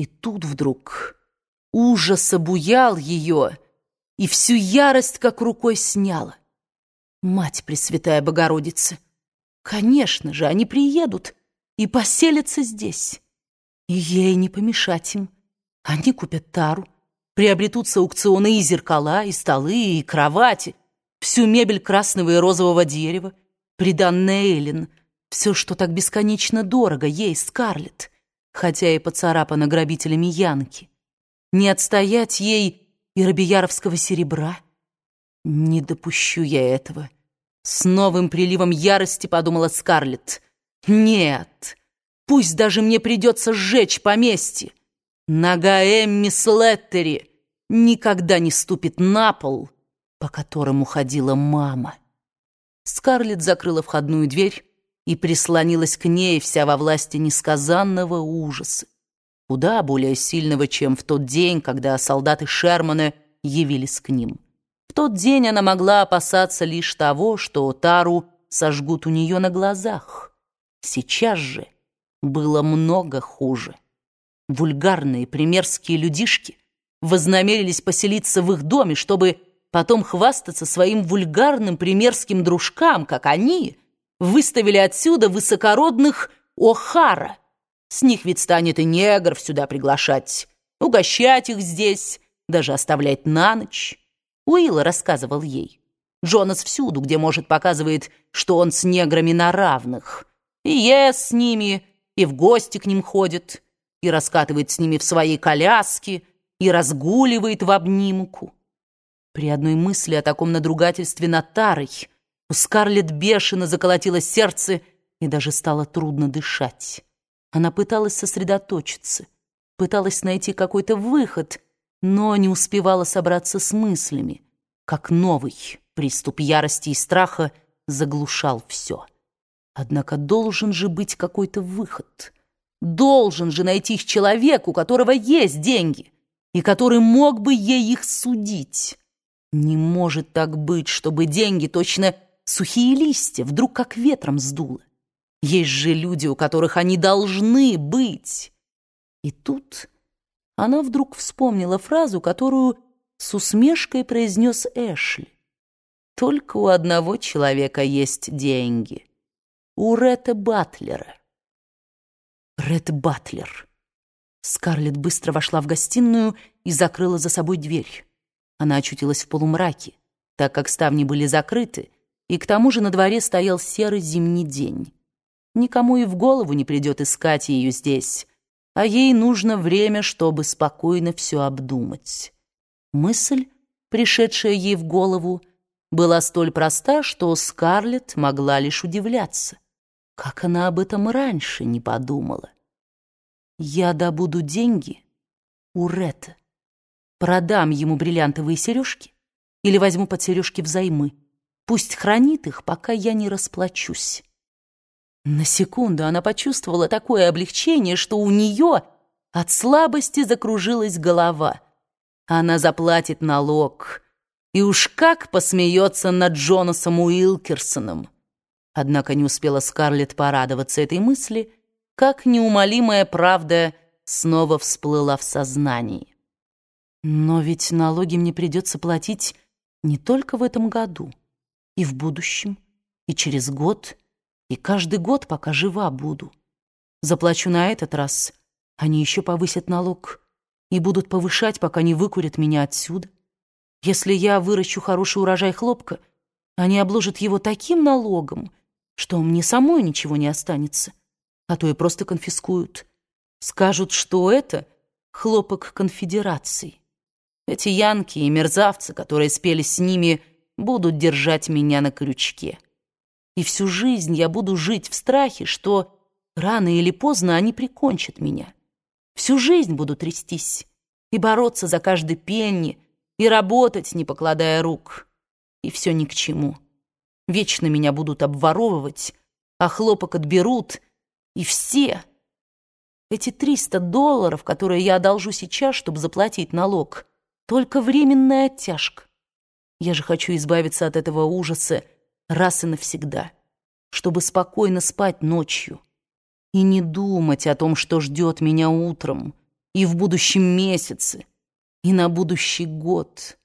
И тут вдруг ужас обуял ее и всю ярость как рукой сняла. Мать Пресвятая Богородица, конечно же, они приедут и поселятся здесь. И ей не помешать им. Они купят тару, приобретут с аукциона и зеркала, и столы, и кровати, всю мебель красного и розового дерева, приданная Эллен, все, что так бесконечно дорого ей, Скарлетт, хотя и поцарапана грабителями Янки. Не отстоять ей и робияровского серебра. Не допущу я этого. С новым приливом ярости подумала Скарлетт. Нет, пусть даже мне придется сжечь поместье. Нога Эмми Слеттери никогда не ступит на пол, по которому ходила мама. Скарлетт закрыла входную дверь и прислонилась к ней вся во власти несказанного ужаса, куда более сильного, чем в тот день, когда солдаты Шермана явились к ним. В тот день она могла опасаться лишь того, что Тару сожгут у нее на глазах. Сейчас же было много хуже. Вульгарные примерские людишки вознамерились поселиться в их доме, чтобы потом хвастаться своим вульгарным примерским дружкам, как они выставили отсюда высокородных О'Хара. С них ведь станет и негров сюда приглашать, угощать их здесь, даже оставлять на ночь. Уилла рассказывал ей. Джонас всюду, где может, показывает, что он с неграми на равных. И ест с ними, и в гости к ним ходит, и раскатывает с ними в своей коляске, и разгуливает в обнимку. При одной мысли о таком надругательстве над Тарой у Скарлетт бешено заколотилось сердце и даже стало трудно дышать. Она пыталась сосредоточиться, пыталась найти какой-то выход, но не успевала собраться с мыслями, как новый приступ ярости и страха заглушал все. Однако должен же быть какой-то выход. Должен же найтись человек, у которого есть деньги, и который мог бы ей их судить. Не может так быть, чтобы деньги, точно сухие листья, вдруг как ветром сдуло. Есть же люди, у которых они должны быть. И тут она вдруг вспомнила фразу, которую с усмешкой произнес Эшли. Только у одного человека есть деньги. У Ретта Батлера. Ред Батлер. Скарлетт быстро вошла в гостиную и закрыла за собой дверь. Она очутилась в полумраке, так как ставни были закрыты, и к тому же на дворе стоял серый зимний день. Никому и в голову не придет искать ее здесь, а ей нужно время, чтобы спокойно все обдумать. Мысль, пришедшая ей в голову, была столь проста, что Скарлетт могла лишь удивляться. Как она об этом раньше не подумала? «Я добуду деньги у Ретта». Продам ему бриллиантовые сережки или возьму под сережки взаймы. Пусть хранит их, пока я не расплачусь. На секунду она почувствовала такое облегчение, что у нее от слабости закружилась голова. Она заплатит налог. И уж как посмеется над Джонасом Уилкерсоном. Однако не успела Скарлетт порадоваться этой мысли, как неумолимая правда снова всплыла в сознании. Но ведь налоги мне придется платить не только в этом году, и в будущем, и через год, и каждый год, пока жива буду. Заплачу на этот раз, они еще повысят налог и будут повышать, пока не выкурят меня отсюда. Если я выращу хороший урожай хлопка, они обложат его таким налогом, что мне самой ничего не останется, а то и просто конфискуют. Скажут, что это хлопок конфедерации. Эти янки и мерзавцы, которые спели с ними, будут держать меня на крючке. И всю жизнь я буду жить в страхе, что рано или поздно они прикончат меня. Всю жизнь буду трястись и бороться за каждый пенни, и работать, не покладая рук. И все ни к чему. Вечно меня будут обворовывать, а хлопок отберут, и все. Эти триста долларов, которые я одолжу сейчас, чтобы заплатить налог — только временная оттяжка. Я же хочу избавиться от этого ужаса раз и навсегда, чтобы спокойно спать ночью и не думать о том, что ждет меня утром, и в будущем месяце, и на будущий год.